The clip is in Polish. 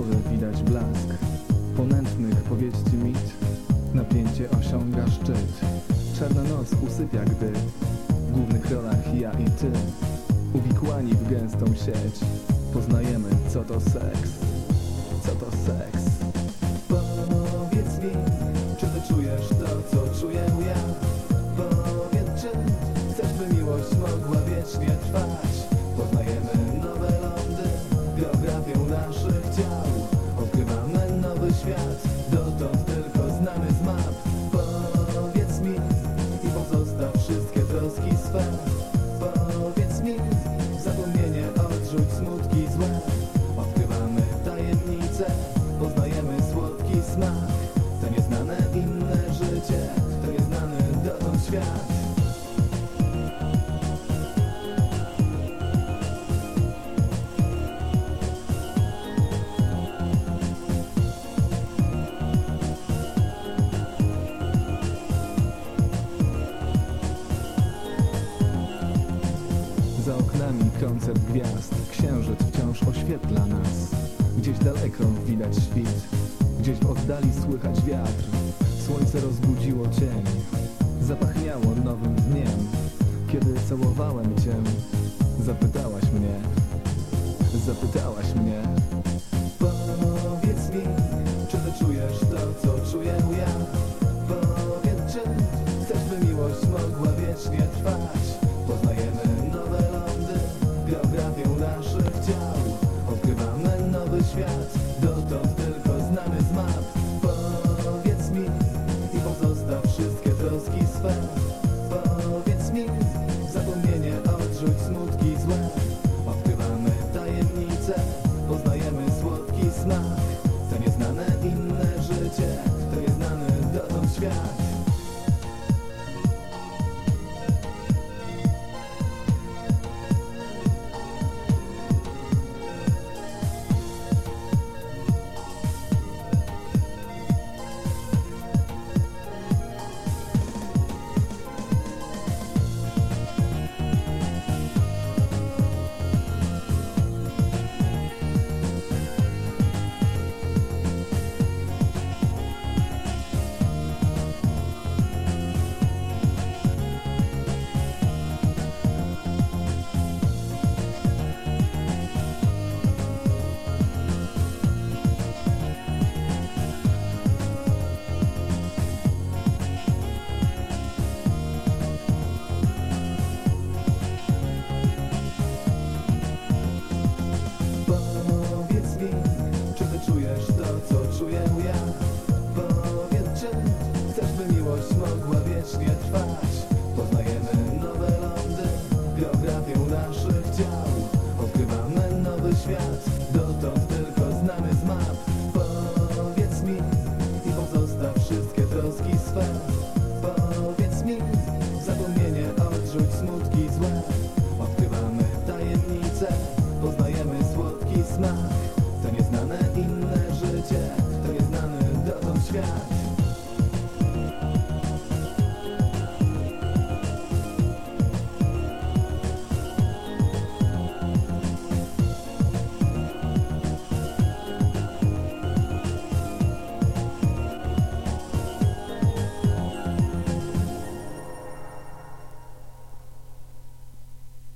Księżycowy widać blask. Ponętnych powieści mit. Napięcie osiąga szczyt. Czarna noc usypia, gdy. W głównych rolach ja i ty. Uwikłani w gęstą sieć. Poznajemy co to seks. Co to seks? Powiedz mi, czy ty czujesz to, co czuję ja? Swe. Powiedz mi, zapomnienie odrzuć smutki złe. Odkrywamy tajemnice, poznajemy słodki smak. To nieznane inne życie, to nieznany dotąd świat gwiazd. Księżyc wciąż oświetla nas. Gdzieś daleko widać świt. Gdzieś w oddali słychać wiatr. Słońce rozbudziło cień. Zapachniało nowym dniem. Kiedy całowałem cię Zapytałaś mnie Zapytałaś mnie Powiedz mi Czy ty czujesz to co czuję ja? Powiedz czy Chcesz by miłość mogła wiecznie trwać? miłość mogła wiecznie trwać. Poznajemy nowe lądy, geografię naszych ciał. Odkrywamy nowy świat.